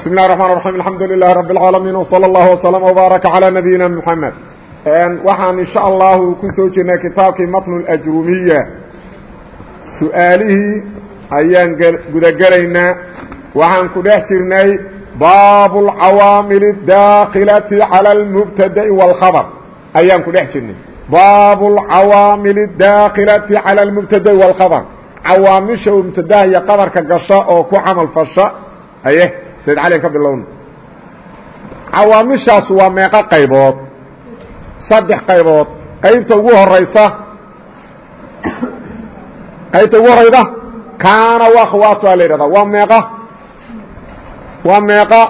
بسم الله الرحمن الرحيم الحمد لله رب العالمين وصلى الله وسلم وبارك على نبينا محمد waxaan in شhaء allahu ku soo jirnay kitaabkii matn اأjrumiya su-aalihii ayaan gudagelaynaa waxaan ku dhex jirnay baab اcawaamil الdaakilati calى اlmubtada'i wاlkhabr ayaan ku dhex jirnay baab اcawaamil الdaakilati calى اlmubtada'i wاlkhabr cawaamisha uu mubtadaha iyo qabarka gasha oo ku camal fasha aye sayd cali ka bilowna cawaamishaas waa meeqo qaybood. Saddex qaybood. Qaybta ugu horaysa qaybta ugu horayda kaana wa akhwaatu a la yidhahdaa. Waa meeqa waa meeqa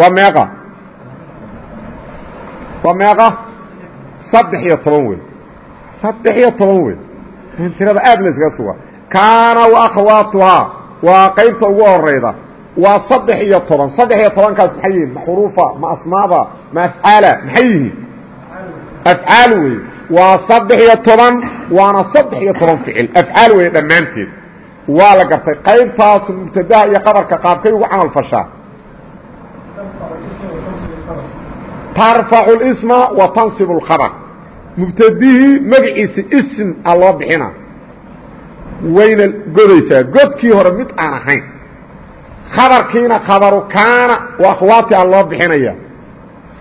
waa meeqa. Waa meeqa saddex iyo toban wey saddex iyo toban wey tirada aad la iskaga suga kaana wa akhwaatuhaa waa qaybta ugu horayda waa saddex iyo toban. Saddex iyo tobankaas maxay yihiin? Ma xuruufa ma asmaada ma afcaala maxay yihiin? Afcaal wey waa saddex iyo toban waana saddex iyo toban ficil. Afcaal wey dhammaanteed. Waa la gartay. Qaybtaas mubtadaha iyo qabarka qaabkay ugu camal fashaa. Tarfacu اsma wa tansib اkhabr mubtadihii magaciisa ism a loo bixina wayna godaysaa godkii hore mid aan ahayn khabarkiina khabaru kaana waa akhwaati a loo bixinaya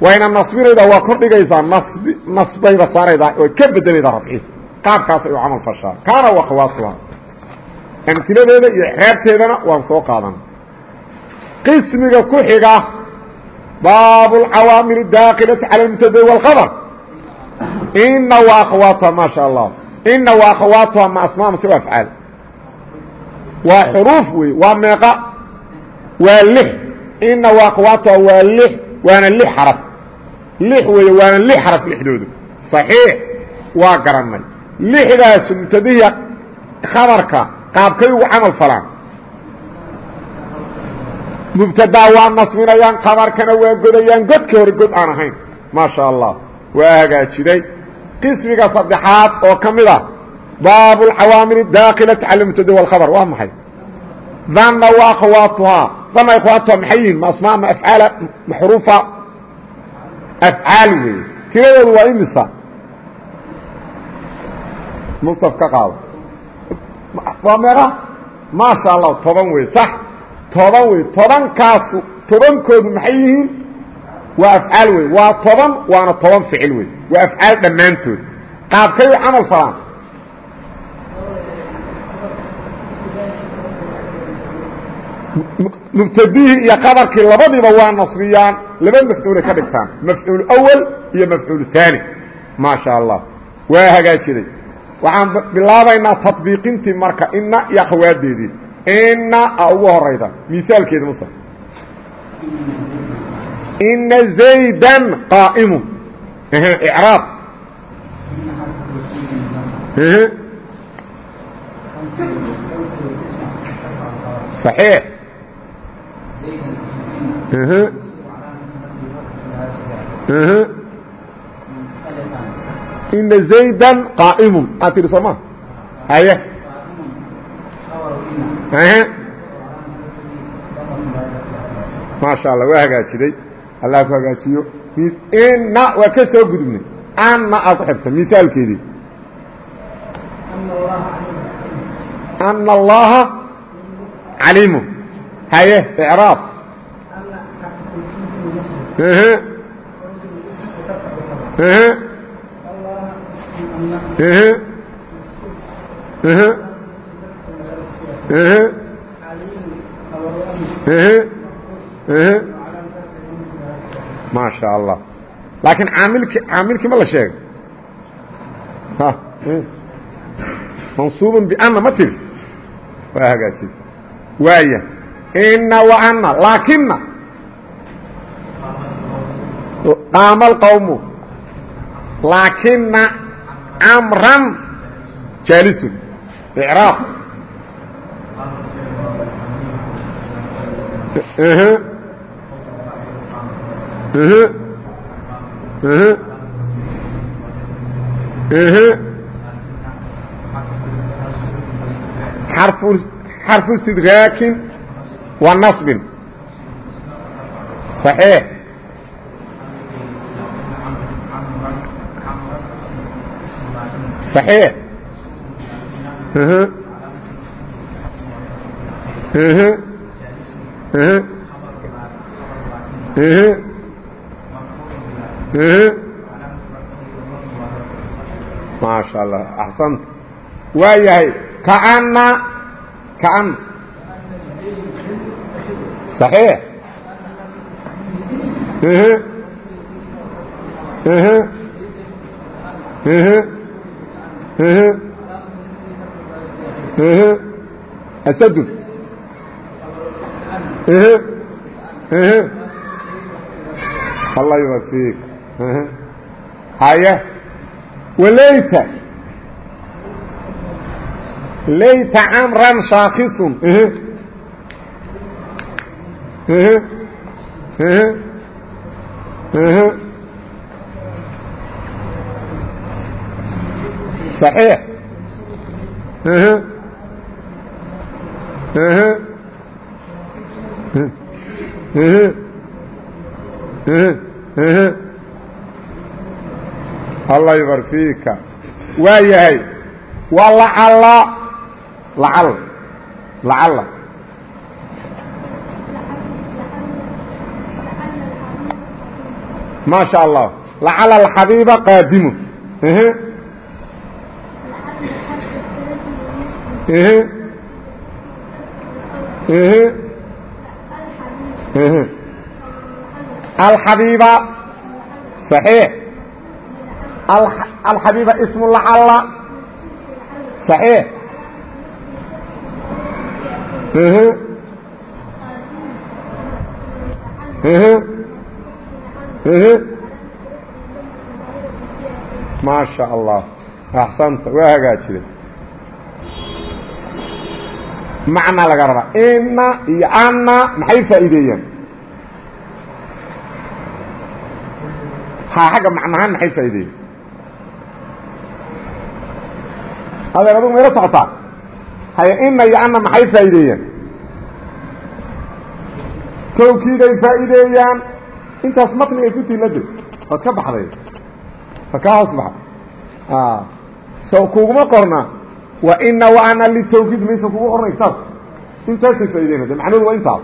wayna nasbinaydaa waa kor dhigaysaa nasb nasbayba saaraydaa oo ka bedelaydaa rafci qaabkaasay u camal fashaa kaana wa akhwaatuha amtiladeeda iyo exraabteedana waan soo qaadan qismiga ku xiga baab اlcawaamil daakilati calى اmubtada wاlkhabr ina wa akhwaatuha maa sha allah ina wa akhawaatuha ma asmaa mase afcaal waa xuruuf wey waa meeqa waa lix. ina wa akhawaatuha waa lix waana lix xaraf. Lix weeye waana lix xaraf lixdoodu. صaxiix waa garannay. Lixdaas mubtadihiya khabarka qaabkay ugu camal falaan. Mubtadaa waa nasbinayaan khabarkana waa godayaan. Godka hore god aan ahayn. Maa sha allah waa hagaajiday qismiga saddexaad oo ka mid a baab اcawaamil daakilati cala mubtada wاlkhabr waa maxay? Dhanna wa akhawaatuhaa dhanna akhawaatuhaa maxay yihiin? Ma asmaa ma afcaala ma xuruufa? Afcaal weeye. Tiradoodu waa imisa? Mustaf ka qaado. Waa meeqa maasha allah toban wey sax. Toban wey tobankaasu tobankoodu maxay yihiin waa afcaal wey waa toban waana toban ficil wey waa afcaal dhammaantood. Qaabkay u camal falaan. Mubtadihii iyo qabarkii labadiiba waa nasbiyaan laba mafcuulay ka dhigtaan. Mafcuul awal iyo mafcuul haani maa sha allah. Waa hagaajiday waxaan bilaabaynaa taطbiiqintii marka ina iyo akhawaadeedii ina a ugu horayda. Misaalkeeda mus ina zaydan qaa'imu icraab صaxiix ina zayda qaa'imu aad tihi soo ma haye maasha allah waa hagaajiday allah ku hagaajiyo ina waa ka soo gudubnay. Anna aa ku xigta misaalkeedii ana allaha calimu haye icraab ma sha allah laakiin aamilki caamilkii ma la sheegay eh. mansuubun bana ma tiri waa hagaajid waaya na waana laakina qaama alqawmu laakina amran jaalisun. Icraaq eh, eh xarfu istidraakin wa naصbin صaxiix صaxiix maasha allah axsanta waa yahay kaana kaana صaxiix asadun allah yuwafiik haye walayta layta camran shaakisun صaxiix alla yuarfiika waa yahay waa lacalla lacal lacalla maa allah. Lacala alxabiiba qaadimu. Alxabiiba. صaxiix alxabiiba ism lacalla صaxiix maasha allah. Axsanta waa hagaajida macnaa laga rabaa inna iyo anna maxay faa'iideeyaan? Ha xagga macnahaan maxay faa'ideeyaan adeer adugu mayla socotaa haya ina iyo ana maxay faa'iideeyaan tawkiiday faa'iideeyaan intaas matnigay ku tilade waad ka baxday. Waa kaa hoos baxa so kuguma qorna. Wa ina wa ana litawkiid maysa kugu qornay kitaabka intaasay faaideyna de macnuhu waa intaas.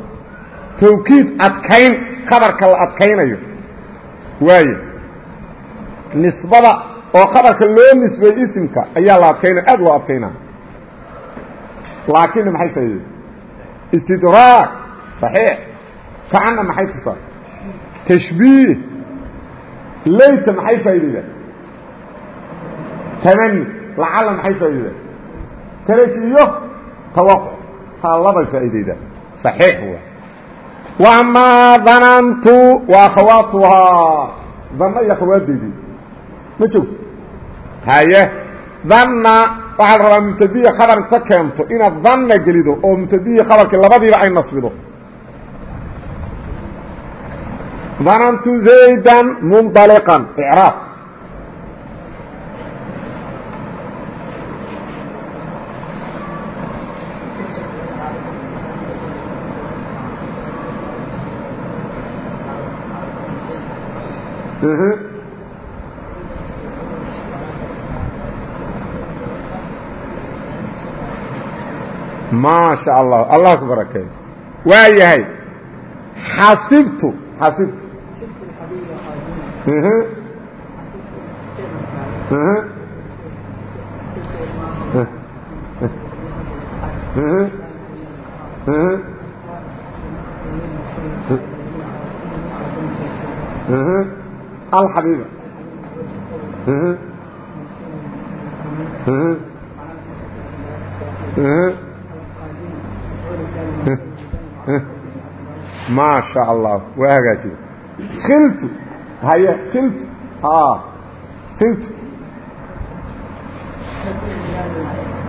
Tawkiid adkayn khabarka la adkaynayo. Waaye nisbada oo khabarka loo nisbeey isimka ayaa la adkaynaya aad loo adkaynaa laakinna maxay faaideen istidraag صaxiix kaana maxay tusaa tashbiih. Layta maxay faa'iideydaa tamani lacala maxay faa'iideydaa taraji iyo tawaqc taa labay faa'iideydaa صaxiix wa wamaa danantu wa akhawaatuhaa. Danna iyo akhawaadeydii ma joogto haye danna waxaa la rabaa mubtadiya khabar inta keento inaad danna gelido oo mubtadiyi khabarkii labadiiba ay nasbido. Danantu zayda munطaliqan icraab ma sha allah allah ku barakeeyo xasibtu xasibtu alxabiiba ma sha allah waa hagaajiye khiltu haye khiltu khiltu.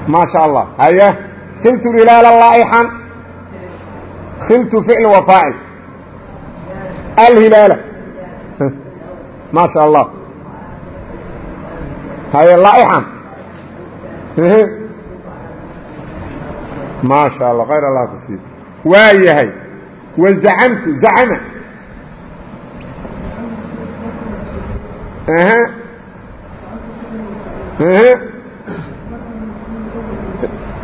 Ma sha allah haye khiltu hilaala laaixan khiltu ficl wa faacil alhilaala ma sha allah. Haye laaixan ma sha allah khayr allah ku sii waa yahay وزعمت زعم اها اها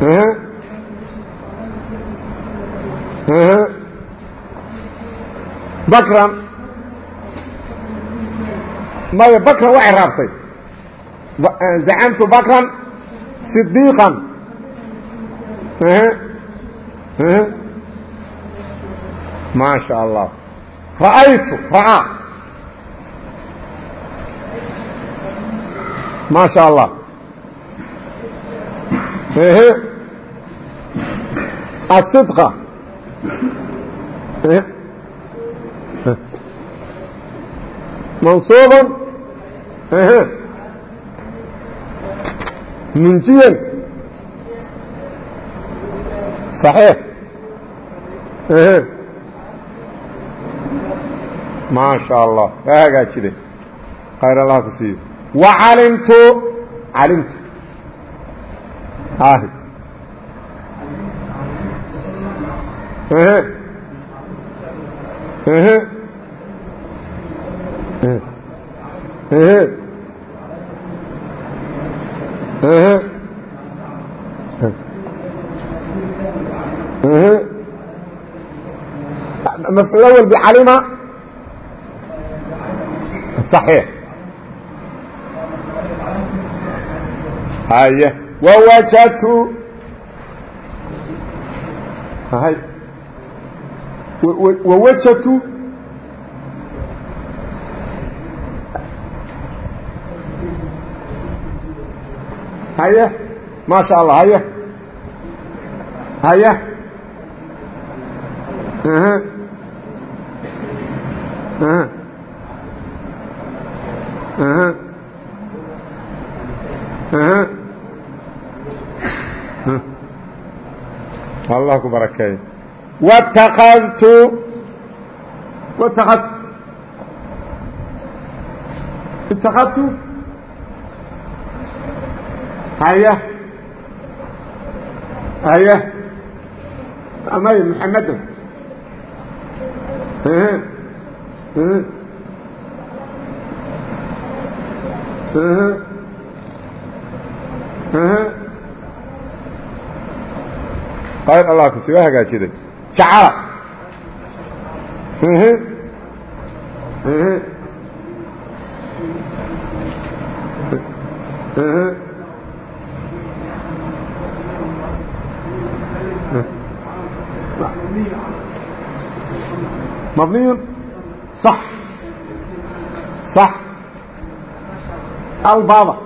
اها اها بكرا ما بكرا وعي رابطي زعمت بكرا صديقا اها اها zacamtu bakran صidiiqan maa sha allah. Ra'aytu ra'aa maa sha allah asidqa mansuuba munjiyan صaxiix maa sha allah waa hagaajide khayr allah ku siiyo wacalimtu calimtu ahi mafcuul awel bcalima صaxiix haye wawajadtu hay wawajadtu haye ma sha allah haye haye allah ku barakeey wtakadtu wtakadtu itakadtu haya. Haya. Amay muxamadan qayr allah kusi waa hagaajiday jacala مبني صح صح البابا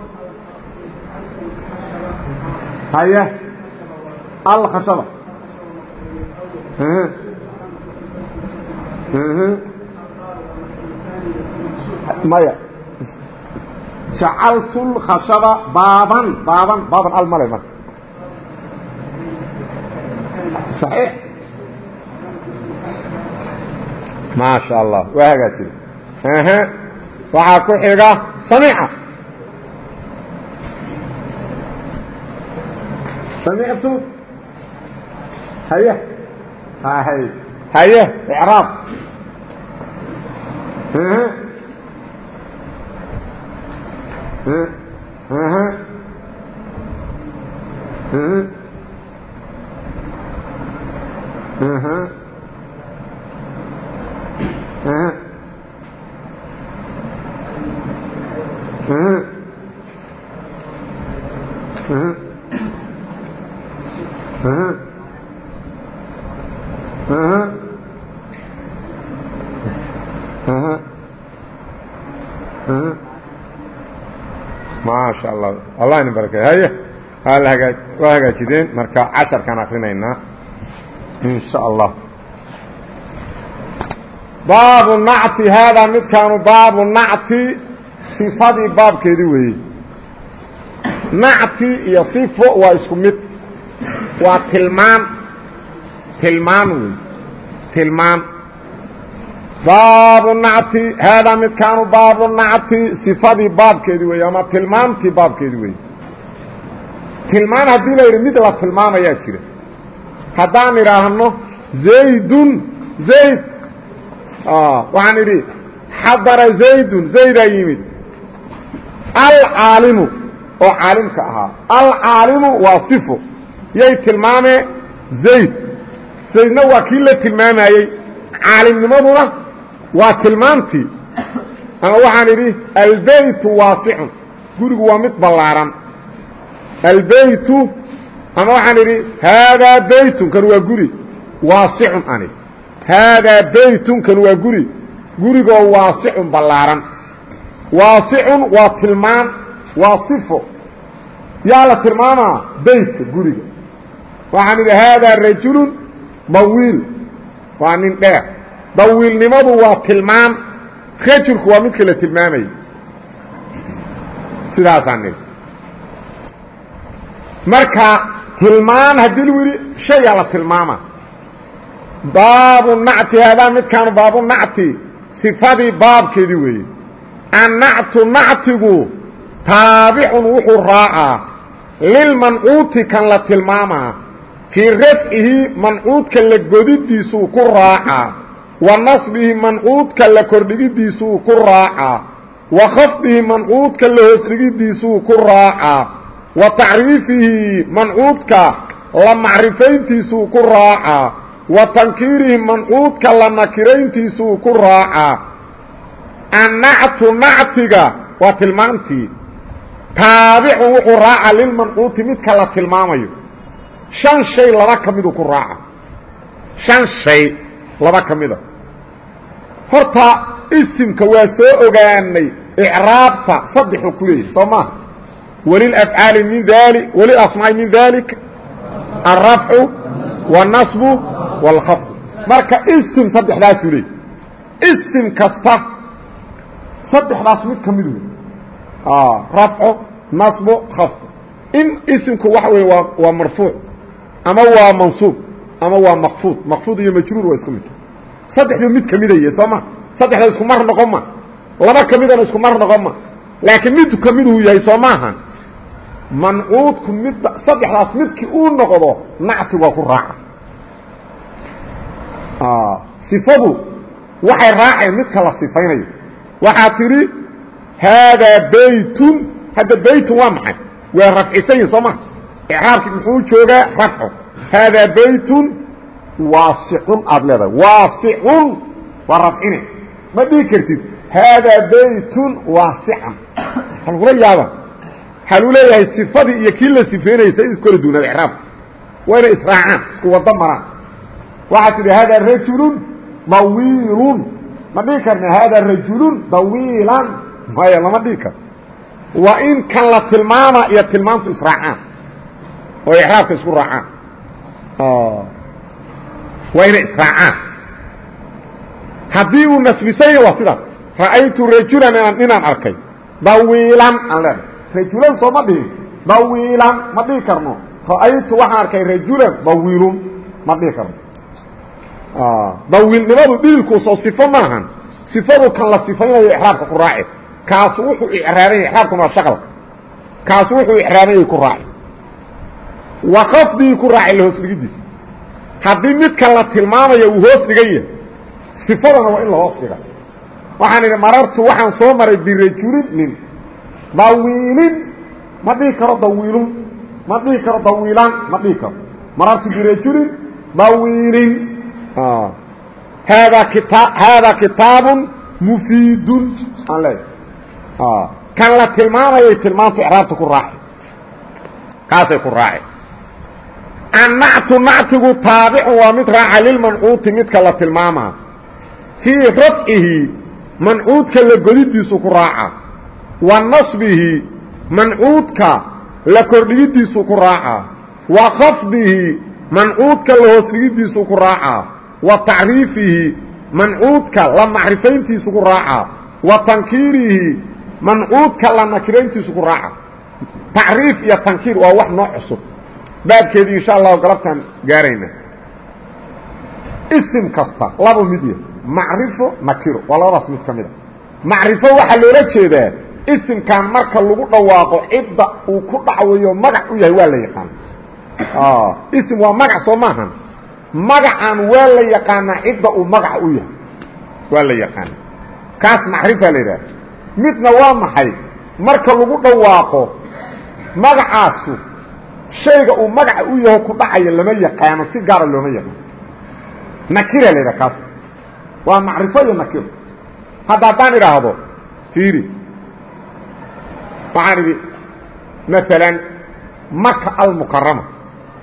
هيا maya. Jacaltu lkhashaba baaban baaban baaban al male marka. صaxiix maasha allah waa hagaajin waxaa ku xiga samica samictu haye. Haye. Haye icraab. ها ها maasha allah. Allah ina barakey haye hal hagaa waa hagaajideen marka casharkaan akrinaynaa in sha allah. Baabu nacti haadaa midkaanu baabu nacti sifadii baabkeedii weeye nacti iyo sifo waa isku mid. Waa tilmaan. Tilmaan wey tilmaan baabu nacti haadaa midkaanu baabu nacti sifadii baabkeedii weeye ama tilmaamtii baabkeedii weeye. Tilmaan haddii la yidhi mid la tilmaamayaa jira. Haddaan idhaahno zaydun zayd waxaan idhi xadara zaydun zaydaa yimid. Alcaalimu oo caalimka ahaa. Alcaalimu waa sifo yay tilmaamee zayd. Zaydna waa kii la tilmaamayey caalimnimaduna waa tilmaantii. Ama waxaan idhi albeytu waasicun. Gurigu waa mid ballaaran. Albeytu ama waxaan idhi haadaa beytun kan waa guri. Waasicun ani. Haadaa beytun kan waa guri. Gurigoo waasicun ballaaran. Waasicun waa tilmaan waa yaa la tilmaamaa? Beytka guriga. Waxaan idhi haadaa rajulun dawiil waa nin dheer dawiilnimadu waa tilmaan. Rajulku waa midka la tilmaamaya sidaasaan nidhi marka tilmaan haddii lagu yidhi shayaa la tilmaama. Baabu nacti haadaa midkaanu baabu nacti sifadii baabkeedii weeye. Annactu nactigu taabicun wuxuu raacaa. Lilmancuuti kan la tilmaamaa. Fii rafcihi mancuudka la godidiisuu ku raacaa wa nasbihi mancuudka la kordhigidiisuu ku raacaa wa khafdihi mancuudka la hoosdhigidiisuu ku raacaa wa tacriifihi mancuudka la macrifayntiisuu ku raacaa wa tankiirihi mancuudka la nakirayntiisuu ku raacaa annactu nactiga waa tilmaantii. Taabicun wuxuu raacaa lilmancuuti midka la tilmaamayo. Shan shay laba ka ku raaca. Shan shay laba ka horta isimka waa soo ogaanay icraabta saddexuu ku leeyahay soo maaha walilafcaali min dali walilasmaa'i min dalika alrafcu wاnasbu wاlkhafd marka isim saddexdaasuu leeyay isim kasta saddexdaas mid ka mid wey rafco nasbo khafd in isimku waxa weeye waa waa marfuuc ama waa mansuub ama waa maqfuud. Maqfuud iyo majruur waa isku mid saddexdu mid kamidaya soo ma? Saddexda isku mar noqon ma? Laba kamidana isku mar noqon ma? Laakiin mid kamiduu yahay soo maaha mancuudku midda saddexdaas midkii uu noqdo nacti waa ku raaca. Sifadu waxay raaceen midka la sifaynayo. Waxaa tidhi haadaa baytun hadda baytun waa maxay? Waa rafcisayin soo ma? Icraabki muxuu joogaa rafco haadaa baytun waasicun aad leedahay. Waasicun waa rafcine. Ma dhihi kartid haadaa baytun waasican ha lagula yaaba waxaa lu leeyahay sifadii iyo kii la sifeynayay sa iskora duunaada icraabka waa inay israacaan isku wado maraan. Waxaad tidhi haadaa rajulun dawiilun. Ma dhihi karna haadaa rajulun dawiilan. Maya lama dhihi karo. Waa in kan la tilmaama iyo tilmaamtu israacaan. Oo icraabka isku raacaan waa inay israacaan haddii uu nasbisanya waa sidaas. Ra'aytu rajulan inaan arkay. Dawiilan aan leenahay rajulan soo ma dhihin dawiilan ma dhihi karno. Ra'aytu waxaan arkay rajulan dawiilun ma dhihi karno. Dawiilnimadu dhidilku soo sifo maahan. Sifadu kan la sifaynayo icraabka ku raaci. Kaasu wuxuu icraabanya icraabkuna waa shaqalka kaasu wuxuu icraabanyay ku raaci. Wa khafdigii ku raaci la hoos dhigidiisa haddii midka la tilmaamayo uu hoos dhigan yahay sifadana waa in la hoos dhiga. Waxaan idhi marartu waxaan soo maray birajulin nin. Dawiilin ma dhihi karo dawiilun. Ma dhihi karo dawiilaan ma dhihi karo. Marartu birajulin dawiilin. Haadaa kita haadaa kitaabun mufiidun. Aan leeyahay kan la tilmaamayay tilmaantu icraabta ku raaci kaasay ku raaci annactu nactigu taabicun waa mid raaca lilmancuuti midka la tilmaamaa. Fii rafcihi mancuudka la godidiisu ku raaca. Wa nasbihi mancuudka la kordhigidiisu ku raaca. Wa khafdihi mancuudka la hoos dhigidiisu ku raaca. Wa tacriifihi mancuudka la macrifayntiisu ku raaca. Wa tankiirihi mancuudka la nakirayntiisu ku raaca. Tacriif iyo tankiir waa wax noo cusub baabkeedii insha allahu galabtaan gaarayna. Isim kasta laba mid ya macrifo nakiro. Waa labadaas mid ka mid a. Macrifo waxaa loola jeedaa isimkan marka lagu dhawaaqo cidda uu ku dhacwayo magac u yahay waa la yaqaana isim waa magac soo maahan magacan waa la yaqaanaa cidda uu magaca u yahay. Waa la yaqaana kaas macrifa la yidhaha midna waa maxay? Marka lagu dhawaaqo magacaasu shayga uu magaca u yaho ku dhacayo lama yaqaano si gaara looma yaqaano nakira la yidhaha kaas. Waa macrifo iyo nakiro. Hadda haddaan idhaahdo fiiri. Waxaan idhi maalan maka almukarama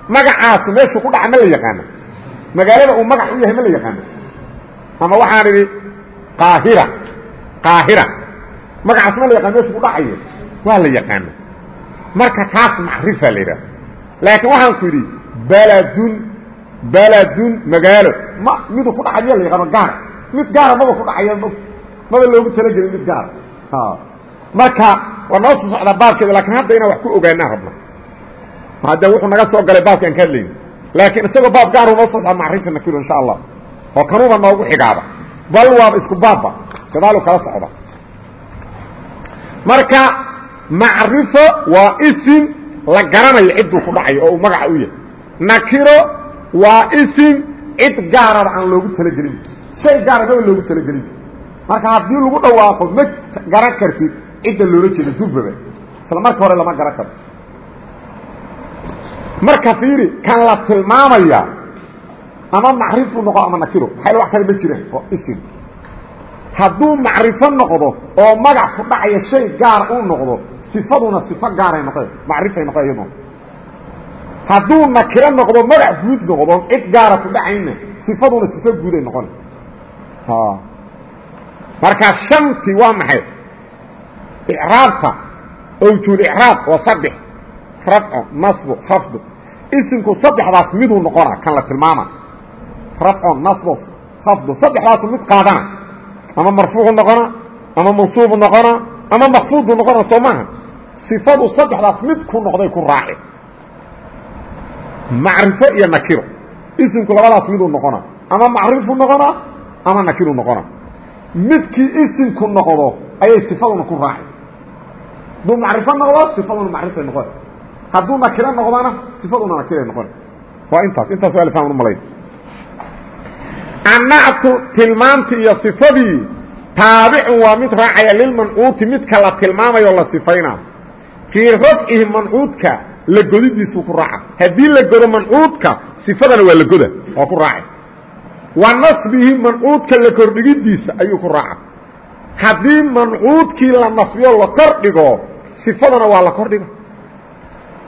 magacaasu meeshuu ku dhaca ma la yaqaano. Magaalada uu magac u yahay ma la yaqaano. Ama waxaan idhi qaahira qaahira magacaas ma la yaqaan meeshuu ku dhacayo waa la yaqaano. Marka kaas macrifa la yidhaha laakiin waxaan ku yidhi baladun baladun magaalo. Ma miduu ku dhacayo la yaqaano gaara mid gaara maba ku dhacaya maba loogu talagelin mid gaara marka waa noo soo socdaa baabkeeda laakiin hadda inaan wax ku ogaanaan rabna hadde wuxuu naga soo galay baabka aan ka hadlayni laakiin isagoo baab gaaru noo soo socdaa macrifa nakiro insha allah. Oo kanuuba noogu xigaaba. Bal waaba isku baabba. Gadaalu kala socda. Marka macrifo waa isim la garanayo cidduu ku dhacayo oo uu magaca u yahay. Nakiro waa isim cid gaaraba aan loogu talagelin. Shay gaara maba loogu talagelin. Marka haddii lagu dhawaaqo ma garan kartid cidda loola jeeda durbaba isla marka hore lama garan karo marka fiiri kan la tilmaamaya ama macrifu noqo ama nakiro maxay wax kale ma jiraan oo isim. Hadduu macrifo noqdo oo magac ku dhacaya shay gaar uu noqdo sifaduna sifo gaaray noqeen macrifay noqeen iyaduna. Hadduu nakiro noqdo magac guud noqdo cid gaara ku dhacayna sifaduna sifo guuday noqon. Markaa shanti waa maxay? Icraabta awjuulicraab waa saddex rafco nasbo khafdo isimku saddexdaas miduu noqona kan la tilmaama. Rafco nasbo khafdo saddexdaasu mid qaadana. Ama marfuucu noqona ama mansuubu noqona ama makfuudu noqona soo maaha sifadu saddexdaas mid ku noqday ku raaci. Macrifo iyo nakiro. Isimku labadaas miduu noqona. Ama macrifu noqona ama nakiru noqona. Midkii isimku noqdo ayay sifaduna ku raaci. Hadduu macrifo noqdo sifaduna macrifay noqon. Hadduu nakiro noqdona sifaduna nakiray noqon. Waa intaas. Intaas waa lfahman malay annactu tilmaamtii iyo sifadii taabicun waa mid raacaya lilmancuuti midka la tilmaamayo la sifaynaa fii rafcihi mancuudka la godidiisuu ku raaca. Haddii la godo mancuudka sifadana waa la goda waa ku raaca wa nasbihi mancuudka la kordhigidiisa ayuu ku raaca. Haddii mancuudkii la nasbiyo la kordhigo sifadana waa la kordhiga.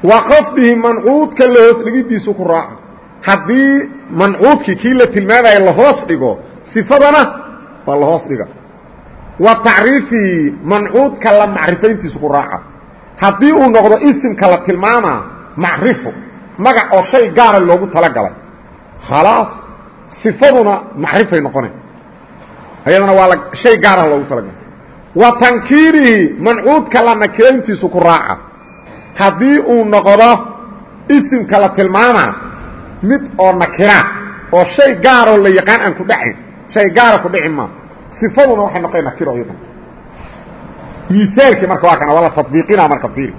Wa qafdihi mancuudka la hoos dhigidiisuu ku raaca. Haddii mancuudkii kii la tilmaamaya la hoos dhigo sifadana waa la hoos dhiga. Wa tacriifihi mancuudka la macrifayntiisu ku raaca haddii uu noqdo isimka la tilmaamaa macrifo magac oo shay gaara loogu talagalay khalaas sifaduna macrifay noqona ayadana waa shay gaara loogu talagalay. Wa tankiirihi mancuudka la nakirayntiisu ku raaca. Haddii uu noqdo isimka la tilmaamaa mid oo nakira oo shay gaaroo la yaqaan aan ku dhacin shay gaara ku dhici maa sifaduna waxay noqon nakiro iyadan miaalkii marka waa kana waa la tabiiqina marka fiiri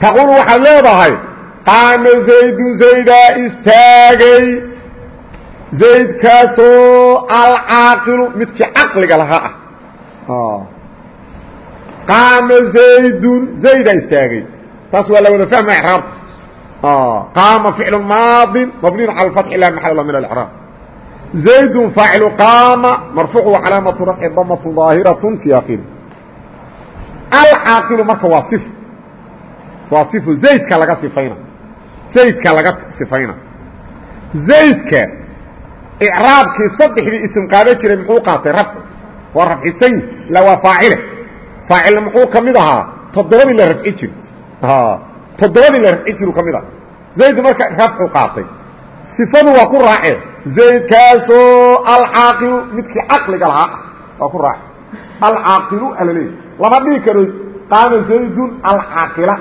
taqulu waxaad leedahay qaama zaydun zaydaa istaagay. Zaydkaasoo alcaaqilu midkii caqliga lahaa ah. Qaama zaydun zaydaa istaagay. Taas waa la wada fahma icraabta. Qaama ficlu maadin mabniyu cala alfatxi la maxal min alcraab zaydun faacilu qaama marfuucu calaamatu rafci damatu daahiraة fi akiri alcaaqilu marka waa if waa ifu zaydka laga sifayna. Zaydka laga sifayna. Zaydka icraabkii saddexdii isim qaada jiray muxuu qaatay rafci waa rafcisan ila faacile. Faacilna muxuu ka mid ahaa toddobadii la rafci jiri toddobadii la rafci jiru ka mid aha zayd marka rafcu qaatay. Sifadu waa ku raace. Zaydkaasoo alcaaqilu midkii caqliga lahaa ah waa ku raace. Alcaaqilu alaleey lama dhihi karo qaama zaydun alcaaqila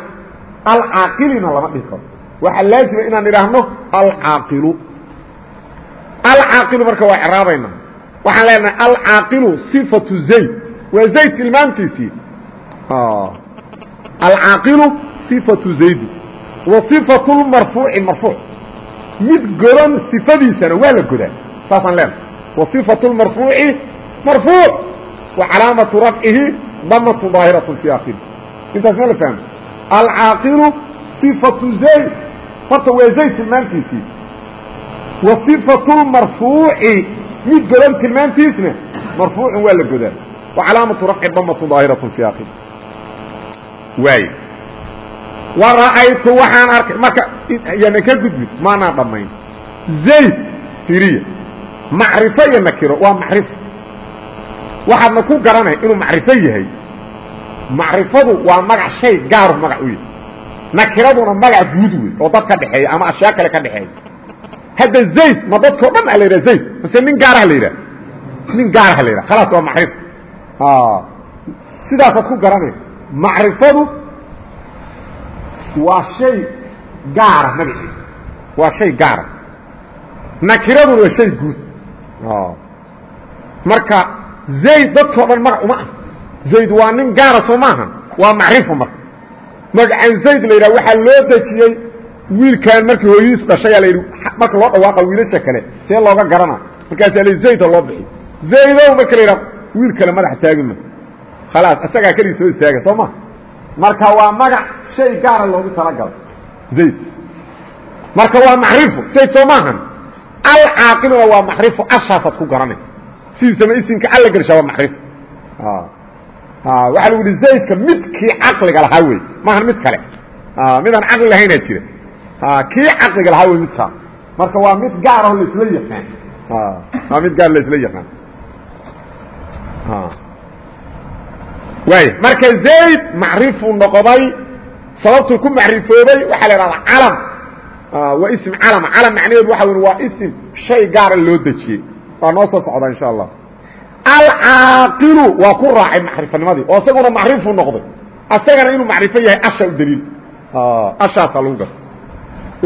alcaaqilina lama dhihi karo waxaa laazima inaan idhaahno alcaaqilu alcaaqilu marka waa craabayna waxaan leenahay alcaaqilu صifatu zayd waa zayd tilmaamtiisii alcaaqilu صifatu zaydi wa صifatu lmarfuuci marfuuc mid godan sifadiisana waa la godaa saasaan leenahay wa صifatu lmarfuuci marfuuc wa calaamatu rafcihi damatun daahiratun fii akhiri intaas ma la fahmo alcaaqilu صifatu zayd. Horta waa zayd tilmaantiisii wa صifatu lmarfuuci mid godan tilmaantiisna marfuucun waa la godaa. Wa calaamatu rafci damatun daahiratun fii akhiri waay wa ra'aytu waxaan arkay marka yana ka gudbin maanaa dhammayn. Zayd firiya macrifo iyo nakiro waa macrifo waxaadna ku garanay inuu macrifo yahay. Macrifadu waa magac shay gaaru magac u yahay. Nakiraduna magac guud wey oo dad ka dhexeeya ama ashyaa kale ka dhexeeya. Hadda zayd ma dadkao dhan a la yidhaha zayd mase nin gaaraha la yidhaha nin gaaraha la yidhaha khalaas waa macrifo sidaasaad ku garanay macrifadu waa shay gaara magaciisa waa shay gaara nakiraduna waa shay guud. Marka zayd dadkao dhan magac uma ah zayd waa nin gaara soo maaha waa macrifo marka magacan zayd la yidhaha waxaa loo dejiyey wiilkan markii hooyadiis dhashayaa la yidhi marka loo dhawaaqa wiilasha kale see looga garana. Markaasaa la zayda loo bixi. Zaydow marka la yidhaha wiil kale madax taagima khalaas isagaa keligii soo istaaga soo ma. Marka waa magac shay gaara loogu talagalay. Zayd. Marka waa macrifo zayd soo maahan alcaaqiluna waa macrifo ashaasaad ku garanay sidiisama isimka alla gershaa waa macrifo waxaa lagu yihi zaydka midkii caqliga lahaa wey maahan mid kale. Midaan caqli lahaynaa jira. Kii caqliga lahaa wey midkaa marka waa mid gaaraho laisla yaqaan. Waa mid gaar laisla yaqaan. Waay marka zayd macrifuu noqday sababtuu ku macrifoobay waxaa la ihahdaa calam. Waa ism calam. Calam macnaheedu waxa wey waa ism shay gaara loo dejiyey waa noo soo socdaa insha allah. Alcaaqilu waa ku raacay macrifanimadii oo isaguna macrifuu noqday. Asagana inuu macrifo yahay asha u daliil. Ashaasaa lagu garta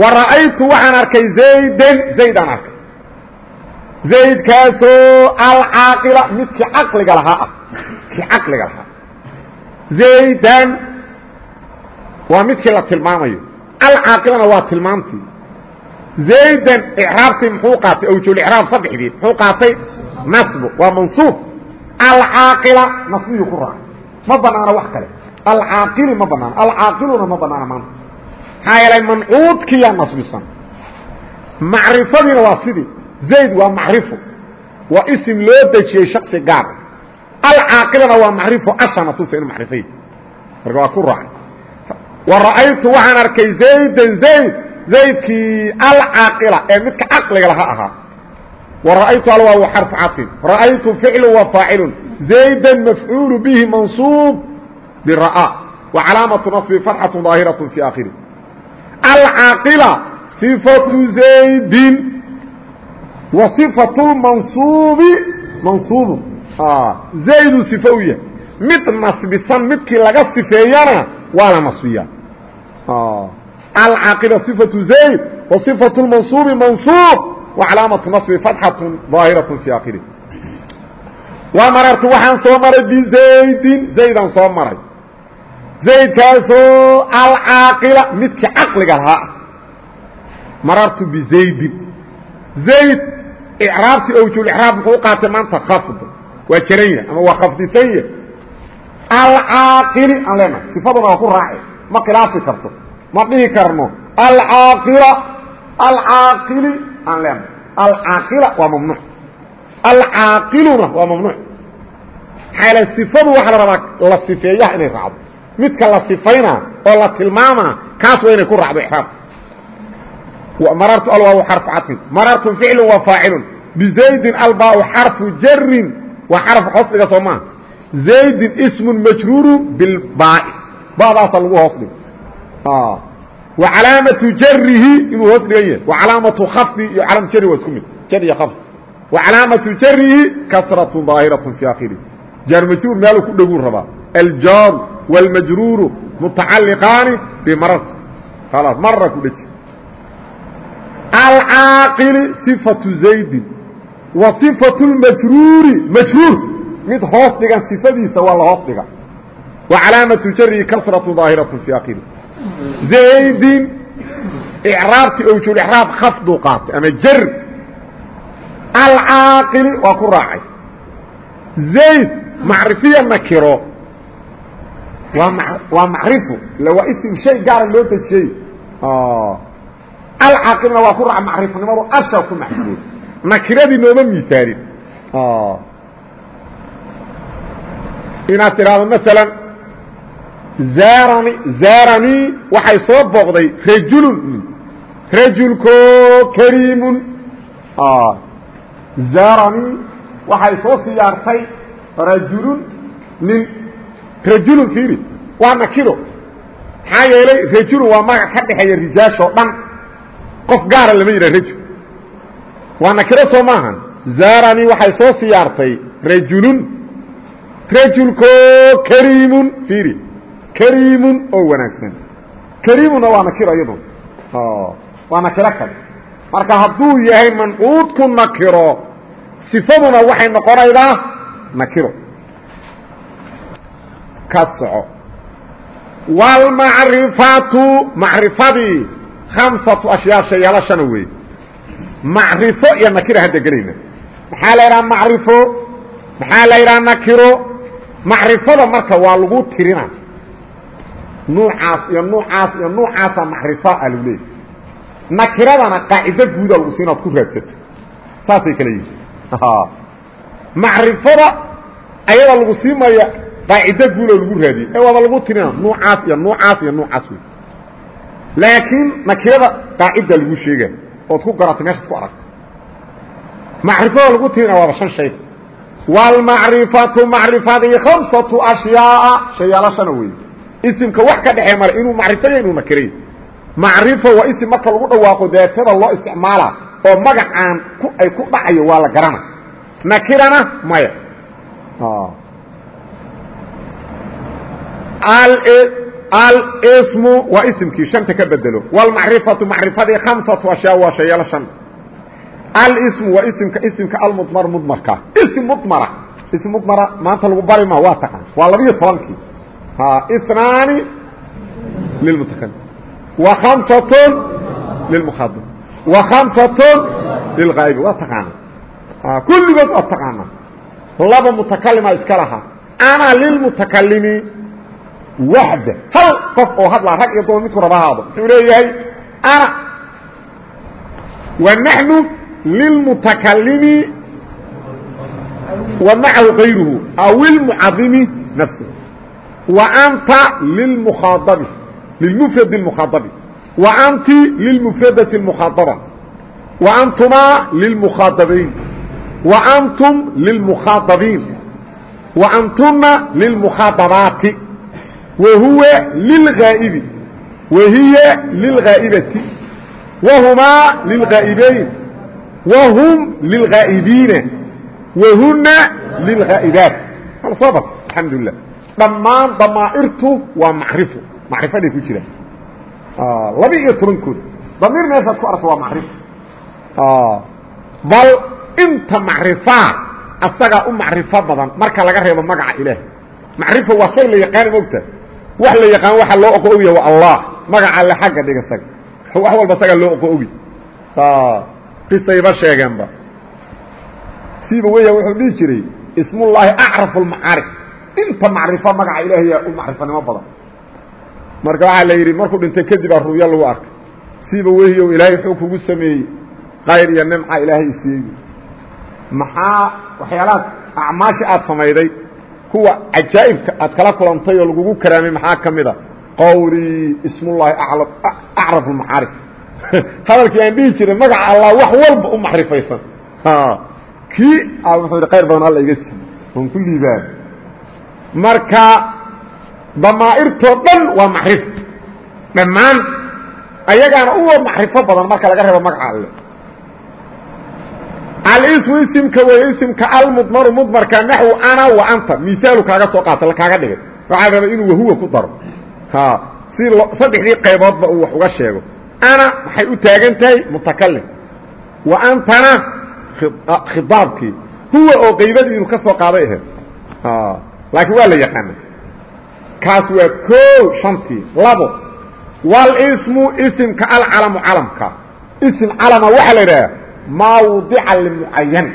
wa ra'aytu waxaan arkay zaydan zaydaan arkay. Zaydkaasoo alcaaqila midkii caqliga lahaa ah kii caqliga lahaa. Zaydan waa midkii la tilmaamayo. Alcaaqilana waa tilmaamtii zaydan icraabtii muxuu qaatay awjulicraab saddexdii muxuu qaatay nasbu waa mansuub alcaaqila nasbiyuu ku raacay ma banaano wax kale alcaaqili ma banaano alcaaqiluna ma banaano maanta maxaa yeelay mancuudkiyaa nasbisan macrifadiina waa sidii zayd waa macrifo waa isim loo dejiyey shaksi gaar alcaaqilana waa macrifo ashana tusa inu macrifay marka waa ku raacay wa ra'aytu waxaan arkay zaydan zayd zaydkii alcaaqila ee midka caqliga laha ahaa wa ra'aytu alwaaw xarfu caطfin ra'aytu ficlu wa faacilun zaydan mafcuulu bihi mansuub bira'aa wa calaamatu naصbi fatxatu daahiraة fi aakhiri alcaaqila صifatu zaydin wa صifatu mansuubi mansuubu zaydu sifo u yahay mid nasbisan midkii laga sifeeyana waa la nasbiyaa alcaaqila صifaةu zayd wa صifaة اmansuubi mansuub wa calaamaةu naصbi fatxaة ظaahiraة fi akhirih wa marartu waxaan soo maray bizaydin zaydaan soo maray zaydkaasoo alcaaqila midkii caqliga lahaa marartu bizaydin zayd icraabtii awjulicraab muxuu u qaatay maanta khafd waa jaranya ama waa khafdisanya alcaaqili aan leenahay sifaduna waa ku raaci ma khilaafi karto ma dhihi karno alcaaqila alcaaqili aan leenahay alcaaqila waa mamnuuc. Alcaaqiluna waa mamnuuc. Maxaa sifadu waxaa la rabaa la sifeeyaha inay raacdo. Midka la sifayna oo la tilmaama kaas waa inay ku raacdo ixraabka marartu alwaaw xarfu cadfin marartu ficlu wa faacilun. Bizaydin albaa xarfu jarin waa xarafka hoos dhiga soo maa zaydin ismun majruuru bilbaai badaasa lagu hoos dhigo wa calaamatu jarihi inuu hoos dhigan yahay wa calaamatu khafdi iyo calaamatu jari waa isku mid jar iyo khafd wa calaamatu jarihi kasratu daahiratu fi akhirihi jaar majruur meeluu ku dhowuu rabaa aljaaru wاlmajruuru mutacaliqaani bimararta khalaas marra ku dheji alcaaqili صifaةu zaydin wa صifaةu اlmajruuri majruur mid hoos dhigan sifadiisa waa la hoos dhiga wa calaamatu jarihi kasratu daahiraة fi akhirihi zaydin icraabti owjul icraab khafduu qaatay ama jar alcaaqili waa ku raacay zayd macrifiya nakiro waa macrifo ila waa ism shay gaara loo dejiyey alcaaqibna waa ku raaca macrifonimadu asha ku maxsuul nakiradii nooma miisaalin inaad tidhaahdo zaarani zaaranii waxay soo booqday rajulun. Rajulko kariimun. Zaaranii waxay soo siyaartay rajulun nin rajulun fiiri waa nakiro. Maxaa yeelay rajulun waa magac ka dhexeeya rijaashoo dhan. Qof gaara lama yidhah rajul. Waa nakiro soo maahan. Zaaranii waxay soo siyaartay rajulun. Rajulko kariimun fiiri kariimun oo wanaagsan. Kariimunna waa nakiro iyadu. Waa nakiro kale. Marka hadduu yahay mancuudku nakiro sifaduna waxay noqonaydaa nakiro. Ka soco. Wاlmacrifatu macrifadii khamsatu ashyaa shayaalo shana weeye macrifo iyo nakira hadda gelayna. Maxaa la yidhaha macrifo? Maxaa la yidhaha nakiro? Macrifada marka waa lagu tirina nuucaas iyo nuucaas iyo nuucaasa macrifa a lagu leeyay nakiradana qaacido guuda lagu si inaad ku raadsato saasay kale yihiin macrifada ayada lagu siimaya qaacido guuloo lagu raadiyey. Ee waaba lagu tirina nuucaas iyo nuucaas iyo nuucaas wey laakiin nakirada qaacida lagu sheega ood ku garatay meeshaad ku aragto. Macrifada lagu tirina waaba shan shay. Wاlmacrifatu macrifadii khamsatu ashyaaa shayaalo shana wey isimka wax ka dhexee male inuu macrifaya inuu nakirey macrifo waa isim marka lagu dhawaaqo daatada loo isticmaala oo magacaan ay ku dhacayo waa la garana. Nakirana maya. Alsmu waa isimkii shanta ka bedelo. Wاlmacrifatu macrifadii khamsatu ashyaa waa shayaalo shan. Alsmu waa isimka isimka almudmar mudmarka. Ism mudmara ism mudmara maanta lagu bari ma waa taqaan. Waa labiyo tobankii wa khamsatun lilmukhaaib wa khamsatun lilghaa'ibi waa taqaana kulligood waa taqaana laba mutakalima iska lahaa ana lilmutakalimi waxda hal qof oo hadlaa rag iyo doon midku raba haado muxuu leeyahay ana wa naxnu lilmutakalimi wa macahu kayruhu aw ilmucadimi nafsuhu anta lilmukhaaabi lilmufradi اmukhaaabi waanti lilmufradati اmukhaadaba waantumaa lilmukhaadabayn waantum lilmukhaadabiin waantuna lilmukhaadabaati wahuwa lilghaa'ibi wahiya lilghaa'ibati wahumaa lilghaa'ibayn wahum lilghaa'ibiina wahuna lilghaa'ibaat soo bart alxamdu lilah dhammaan damaa'irtu waa macrifo macrifaday ku jiraan. Ah, Laba iyo tobankood damiir meeshaad ku aragto waa macrifo ah, bal inta macrifaa asagaa u macrifo badan marka laga reebo magaca ilaah macrifo waa shay la yaqaani mogta wax la yaqaan waxaa loo oqo ogiya waa allah. Magaca alle xagga dhiga saga. Wax walba isagaa loo oqo ogi. Ah, Qisayba sheegeenba siiba weeyaan wuxuu dhihi jiray ismullaahi acrafu lmacaarif inta macrifo magaca ilaahiyaa u macrifanimo badan. Marka waxaa la yidhi markuu dhintay kadib aa ru'yo lagu arkay siiba wehiyow ilaahay wuxuu kugu sameeyey. Kayr iyo nimca ilaahay isiiyey? Maxaa waxyaalaha acmaasha aad samayday? Kuwa cajaa'ibka aad kala kulantay oo lagugu karaamay maxaa ka mida qawlii ismullaahi acraf macaarif hadalkii aan dhihi jiray magaca allah wax walba u macrifaysan. Kii wuxuu yidhi khayr badan alla iga sii on ku liibaan marka damaa'irtoo dhan waa macrif. Dhammaan ayagaana uwa macrifo badan marka laga reebo magaca alle. Alismu isimka wey isimka almudmaru mudmarka naxwu ana wa anta misaalu kaaga soo qaata kaaga dhigay. Waxaa rabay inuu wahuwa ku daro. Si saddexdii qayboodba uu wax uga sheego. Ana maxay u taagan tahay mutakalim wa antana khidaabkii. Huwa oo qaybadii inuu ka soo qaaday ahayd laakiin waa la yaqaana kaas waa koo shantii labo. Walismu isimka alcalamu calamka. Isim calama waxaa la idhaha maa wdica limucayan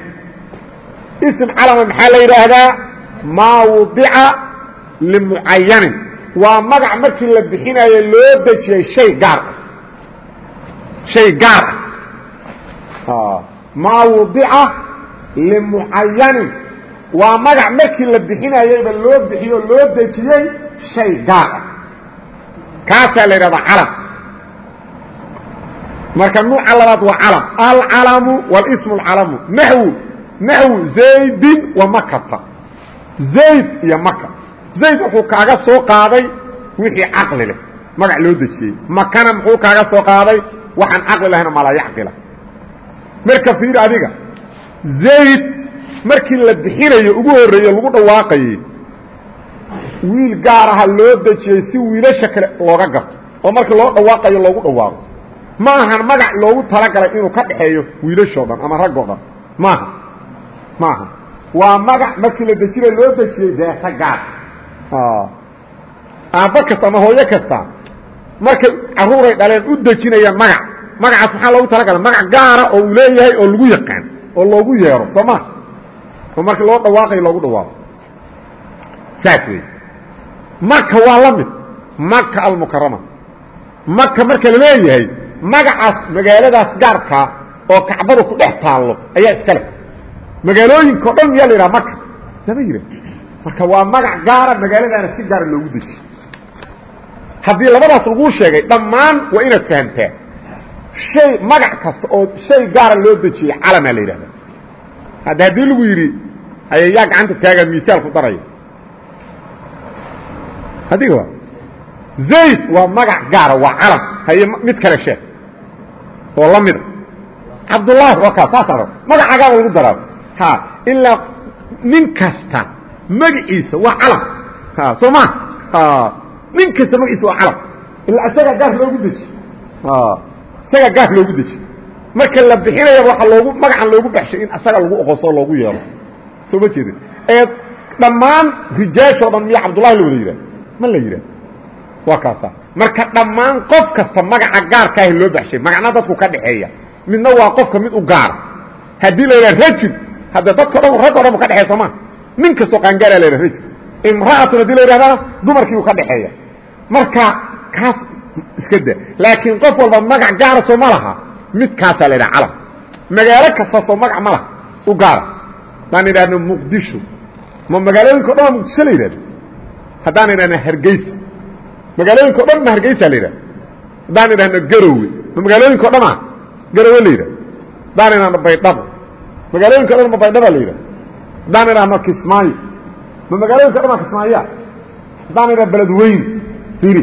ism calama maxaa la yidhaahdaa? Maa wdica limucayanin waa magac markii la bixinayo loo dejiyey shay gaar. Ah shay gaar. Ah maa wudica limucayanin waa magac markii la bixinayeyba loo bixiyo loo dejiyey shay gaar ah. Kaasaa la yidhahdaa calam. Marka nuuca labaad waa calam. Alcalamu walismu alcalamu naxwu. Naxwu zaydin wa makata zayd iyo maka zayd wuxuu kaaga soo qaaday wixii caqli leh. Magac loo dejiyey makana muxuu kaaga soo qaaday waxaan caqli lahayna malaa yacqila. Marka fiir adiga zayd markii la bixinayo ugu horreeye lagu dhawaaqayey wiil gaar aha loo dejiyey si wiilasha kale looga garto oo markii loo dhawaaqayo loogu dhawaaqo. Ma ahan magac loogu talagalay inuu ka dhaxeeyo wiilashoo dhan ama raggoo dhan. Maaha maaha waa magac markii la dejinayo loo dejiyey deeta gaar. Aabbo kasta ama hooyo kasta markay carruuray dhaleen u dejinayaan magac. Magacaas maxaa loogu talagalay? Magac gaara oo uu leeyahay oo lagu yaqaan oo loogu yeero. Soo ma oo markii loo dhawaaqayo loogu dhawaaqo. Saas wey maka waa la mid. Maka almukarama maka marka la leeyahay magacaas magaaladaas gaarkaa oo kacbada ku dhex taallo ayaa iska leh. Magaalooyinka o dhan miyaa la yidhaha maka lama yidhah marka waa magac gaara magaaladaana si gaara loogu dejiyo. Haddii labadaas laguu sheegay dhammaan waa inaad fahamtaa. Shay magac kasta oo shay gaara loo dejiyey calamaa la hadda haddii lagu yidhi ayayaa gacanta taagaa miisaal ku daraya. Adiga wa zayd waa magac gaara waa calam haye mid kale sheeg. Oo la mida cabdullaahi waa kaa saasa rab magacagaaba lagu daraa ha ilaa nin kasta magaciisa waa calam soo ma? Nin kasta magaciisa waa calam ilaa isagaa gaar loogu deji. Isagaa gaar loogu deji marka la bixinayaba waxa loogu magacan loogu baxshay in asaga lagu oqoso loogu yeero soo ma jeedin ee dhammaan rijaashoo dhan miya cabdullahi la wada yidhah ma la yidhah waa kaasa. Marka dhammaan qof kasta magaca gaarkaahi loo baxshay magacna dadku ka dhaxeeya midna waa qofka mid u gaara haddii la yidhaha rajul hadde dadko dhan rag o dhan bu ka dhexeeya sooma nin kastoo qaangaara la yidhaha rajul. Imra'atun haddii la yidhahdana dumarkii uu ka dhexeeya. Marka kaas iska da laakiin qof walba magac gaara soo ma laha midkaasaa la yidhaha calam. Magaalo kasta soo magac ma u gaara haddaan idhahno muqdisho ma magaalooyinka dhan waa muqdisho la yidhahdo haddaan idhahno hargeysa magaalooyinka dhan ma hargeysa la yidhahdo haddaan idhahno garowe ma magaalooyinka o dhan a garowe la yidhahdo haddaan idhahno baydhabo magaalooyinka dhan ma baydhaba la yidhahdo haddaan idhahno kismaayo ma magaalooyinka dhan ma kismaaya haddaan idhahno beledweyne iri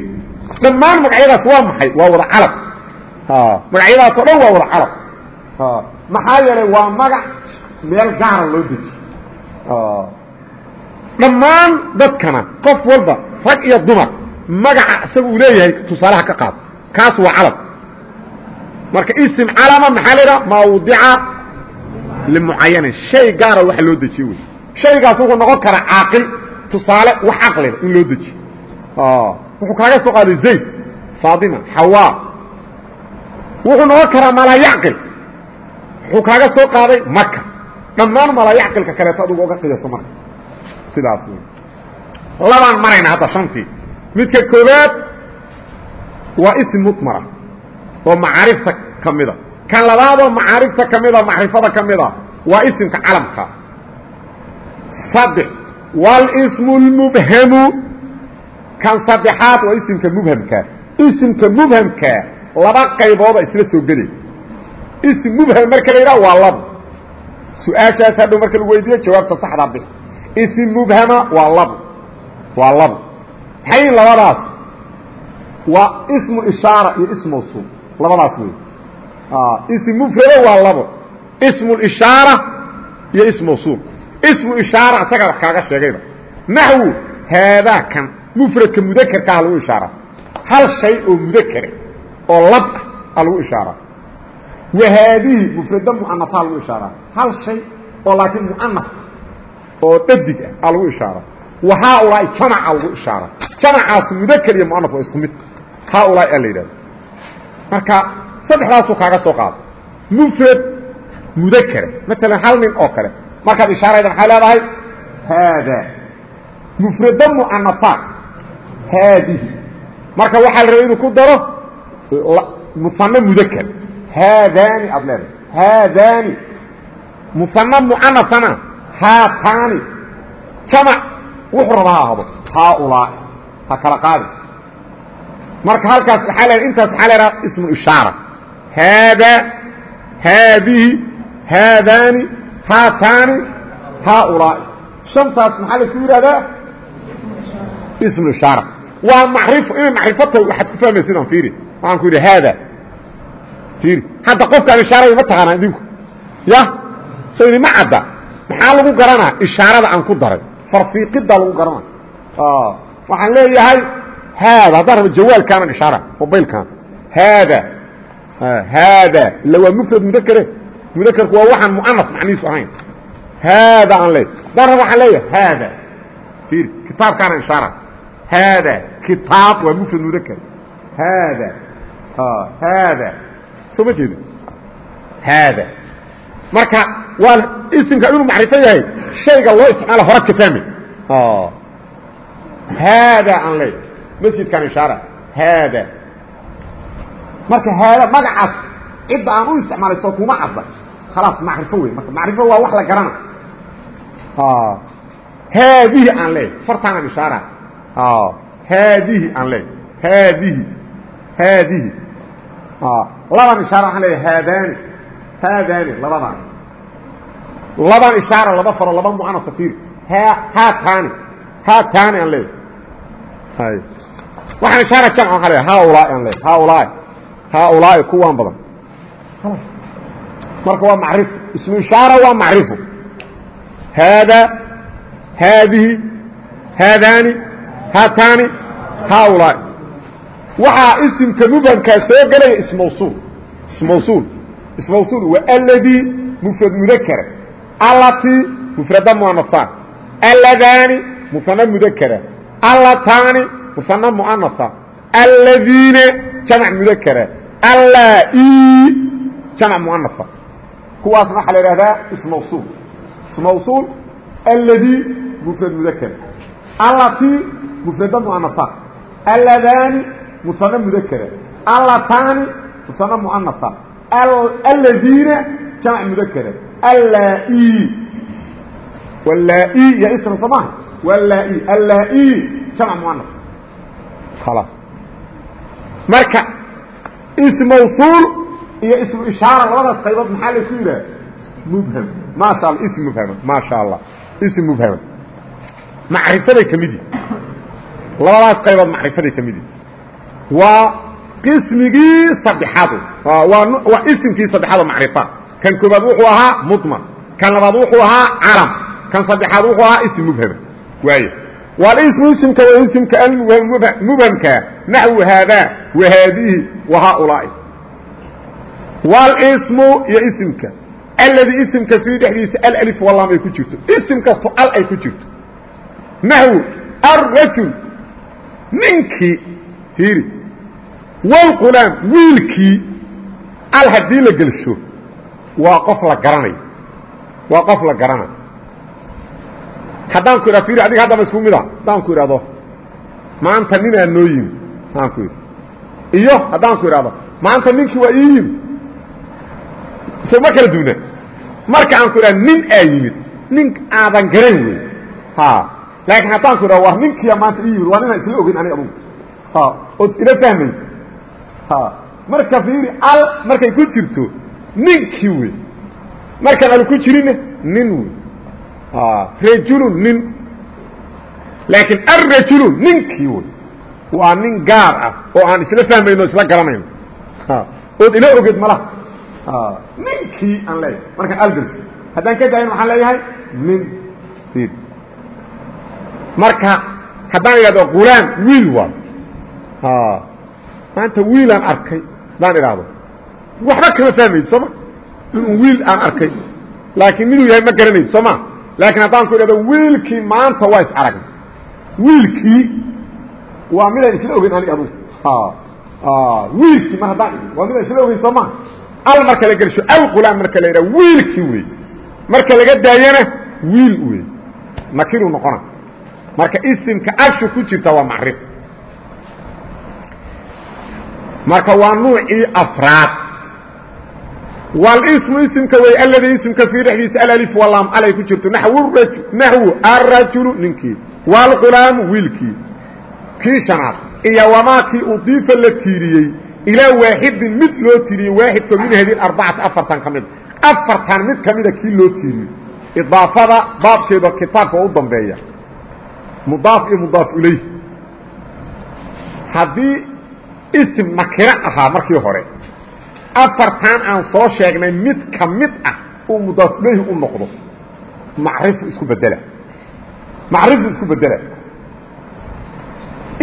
dhammaan magacyadaas waa maxay? Waa wada calam magacyadaas o dhan waa wada calam maxaa yeelay waa magac meel gaara loo dejiyo. Dhammaan dadkana qof walba rag iyo dumar magaca isaga uu leeyahay tusaalaha ka qaato kaas waa calam marka ism calama maxaa la idhaha mawdica limucayanin shay gaara waxa loo dejiye wey shaygaas wuxuu noqon karaa caaqil. Tusaale wax caqlina in loo dejiyo. Wuxuu kaaga soo qaaday zayd faatima xawaa wuxuu noqon karaa malaayacqil. Wuxuu kaaga soo qaaday maka dhammaan malaayacqilka kaleeto adugu oga qiyaso marka. Sidaas labaan marayna hadda shantii. Midka koobaad waa ism mudmara oo macaarifta ka mida. Kan labaadoo macaarifta ka mida macrifada ka mida waa isimka calamka. Saddex walismu lmubhamu kan saddexaad waa isimka mubhamkaa isimka mubhamkaa laba qaybooda isla soo gelay ism mubham marka la waa labo su'aashaas marka lagu weydiiyo jawaabta saxdaa bix ism mubhama waa labo waa labo maxay yihiin labadaas. Waa ismu ishaara iyo ism mawsuul labadaas wey ism mufrado waa labo ismu ishaara iyo ism mawsuul ismu ishaara isagaa wax kaaga sheegayba. Naxwu haadaa kan mufradka mudakerka ah lagu ishaara. Hal shay oo mudakere oo lab ah lagu ishaara. Wa haadihi mufrada muanasaa lagu ishaaraa hal shay oo laakiin muanas oo dhadig ah a lagu ishaara. Wa haaulaai jamaca lagu ishaara. Jamacaas mudaker iyo muanaf waa isku mid. Haaulaai a la yidhahdo marka saddexdaasuu kaaga soo qaado mufrad mudakere maalan hal nin oo kale. Markaad ishaarayda maxay leedahay? Haada. Mufrado muanafaat haadihi. Marka waxaa la rabay inuu ku daro muano mudakr haadaani aad leedahay haadaani muano mucanasana haataani jamac. Wuxuu rabaa ha ahdo haaulaai ha kala qaadi. Marka halkaas waxaa la intaas waxaa la idhaha ismu ishaara. Haada haadihi haadaani haataani haaulaai shantaas maxaa la isku yidhahdaa ismu ishaara. Waa macrifo inay macrifo tahay waxaad ku fahmaysidaan fiiri waxaan ku yidhi haada. Fiiri hadda qofkaan ishaarada ma taqaanaa idinku? Ya? So idima cadda. Maxaa lagu garanaa? Ishaarada aan ku daray. Farfiiqidaa lagu garanaa. Waxaan leeyahay haada. Haddaan rabo jawaalkaanan ishaara mobailkaan haada. Haada. Illa waa mufrad mudakere mudakerku waa waxaan muanas macnihiisu ahayn. Haada aan leey haddaan rabo waxaan leeyahay haada. Fiiri kitaabkaanan ishaara. Haada. Kitaab waa mufrad mudaker haada haada soo ma jeedi haada marka waa isimka inuu macrifo yahay shayga loo isticmaala horaad ka fahmi haada aan leey masjidkan ishaara haada marka haada magacaas cidda aan u isticmaalay soo kuma cadda khalaas macrifo wey marka macrifo waa wax la garana haadihi aan leey fartaanaan ishaara haadihi aan leey haadihi haadihi. Laban ishaara waxaan leeya haadaani. Haadaani labadaan laban ishaara laba faro laba mucanasa fiir haataani. Haataani aan leeya waxaan ishaara jamc waxaa leeya haaulaai aan leeya haaulaai haaulaai kuwaan badan. Marka waa macrifo. Ismu ishaara waa macrifo. Haada haadihi haadaani haataani haaulaai waxaa isimka mubhamkaa soo gelaya ismawsuul. Ismawsuul. Ismawsuul waa aladii mufrad mudakara allatii mufrada muanasaan alladaani musana mudakara allataani musana muanasa alladiina jamc mudakara allaa-ii jamc muanasa kuwaasna waxaa la ihahdaa ismawsuul. Ismawsuul alladii mufrad mudakara allatii mufrada muanasaan alladaani musana mudakra allataani musana muanasa alladiina jamc mudakra allaa-i wallaa-i ya isra soo maha wallaa-i allaa-i jamc muanas khalaas marka ism mawsuul iyo ismu ishaara labadaas qaybood maxaa laysku yidhaha? Mubham. Maasha alla ism mubhama maasha allah ism mubhama macrifaday ka mid yihi labadaas qaybood macrifaday ka mid yihi waa qismigii saddexaad. Waa isimkii saddexaad macrifa kan koobaad wuxuu ahaa mudmar. Kan labaad wuxuu ahaa calam kan saddexaad wuxuu ahaa ism mubhama waay walismu isimka waa isimka almubhamka naxwu haadaa wa haadihi wa haaulaa'i. Walismu iyo isimka. Alladii isimka fii dhexdiisa alif walam ay ku jirto. Isim kasto al ay ku jirto. Naxwu arajul ninkii fiiri wlqulaam wiilkii al haddii la gelsho waa qof la garanayo waa qof la garanayo haddaan ku idha ir adiga haddaba isku mid a haddaan ku idhahdo maanta ninaa noo yimi haddaan ku idhi iyo haddaan ku idhahdo maanta ninkii waa ii yimi so ma kala duuna marka aan ku idhahdo nin aa yimid. Nin aadan garan wey laakiin haddaan ku idhahdo war ninkiia maanta ii yimid. Waa ninaan isla ogeyn anig adugu ood ila fahmay marka fiiri al markay ku jirto ninkii wey markaan al ku jirinna nin wey rajulun nin. Laakiin arrajulu ninkii wey waa nin gaar ah oo aan isla fahmayno isla garanayno ood ila oged malaha ninkii aan leeyahay. Markaan algelso haddaan ka daayno waxaan leeyahay nin. Marka haddaan idhahdo gulaam wiil waa maanta wiilaan arkay haddaan idhaahdo. Waxba kama fahmayd sooma inuu wiil aan arkay laakiin miduu yahay ma garanayd soo ma? Laakiin haddaan ku idhahdo wiilkii maanta waa is aragnay wiilkii waa midaan isla ogeyn anig adugu wiilkii mar haddaan waa midaan isla ogeyn soo ma? Al marka la gelsho alqulaam marka la yidhaha wiilkii wey marka laga daayana wiil wey nakiruu noqona. Marka isimka ashu ku jirta waa macrif marka waa nuucii afraad. Walismu isimka wey alladii isimka fii dhexdiisa alalif walaam alay ku jirto. Naxwu arajulu ninkii waalqulaamu wiilkii kii shanaad. Iyo wamaakii udiifa la tiiriyey. Ilaa waaxidin mid loo tiiriyey. Waaxidko min hadi arbacati afartan ka mida afartan mid ka mida kii loo tiiriyey. Idaafada baabkeeda kitaabka u dambeeya. Mudaaf iyo mudaaf ilayh haddii isim nakiro ahaa markii hore. Afartan aan soo sheegnay mid ka mid ah uu mudaaf ilayhi u noqdo. Macrifu isku bedela macrifu isku bedela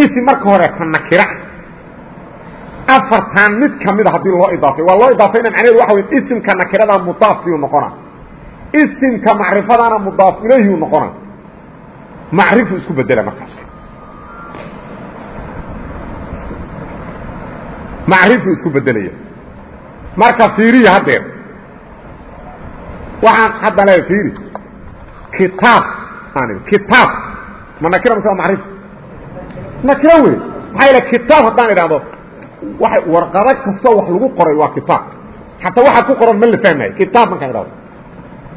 isim marka hore ka nakiro ah afartan mid ka mida haddii loo idaafay. Waa loo idaafayna macnaheedu waxa wey isimka nakirada mudaaf biyuu noqona isimka macrifadana mudaaf ilayhi u noqona macrifu isku bedela markaas macrifu isku bedelaya marka fiiriya haddeer waxaan hadda le fiiri. Kitaab aan kitaab. Ma nakira mase waa macrif? Nakiro wey maxaa yal kitaab haddaan idhahdo waay warqado kastoo wax lagu qoray waa kitaab. Xataa waxaa ku qoran ma la fahmayo kitaab markaan idhahdo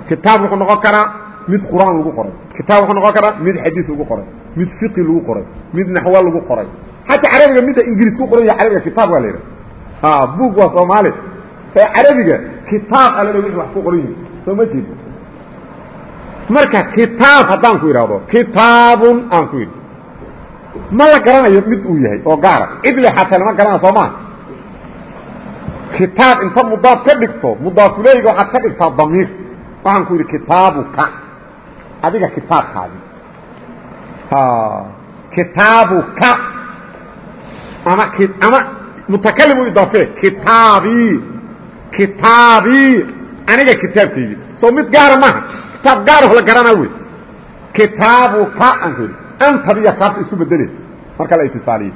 kitaab wuxuu noqon karaa mid qur'aan lagu qoray. Kitaab wuxuu noqon karaa mid xadiis lagu qoray. Mid fiqi lagu qoray. Mid naxwa lagu qoray xataa carabiga midda ingiriis ku qoran ya carabiga kitaab waa la yidhaha buug waa soomaali. Ee carabiga kitaab alale wixii wax ku qoran yihiin soo ma jeedo marka kitaab haddaan ku idhaahdo kitaabun aan ku idhi ma la garanayo mid uu yahay oo gaara cidle xataa lama garana soo maa kitaab inta mudaaf ka dhigto mudaafuleyga waxaad ka dhigtaa damiir. Waxaan ku yidhi kitaabuka. Adiga kitaabkaadi. Kitaabuka ama ama mutakalimu idaafe. Kitaabii kitaabii aniga kitaabkaygi. Soo mid gaara maaha kitaab gaaraho la garanaa wey. Kitaabuka aan ku yidhi antadiya kaafta isku bedele marka la itisaaliyo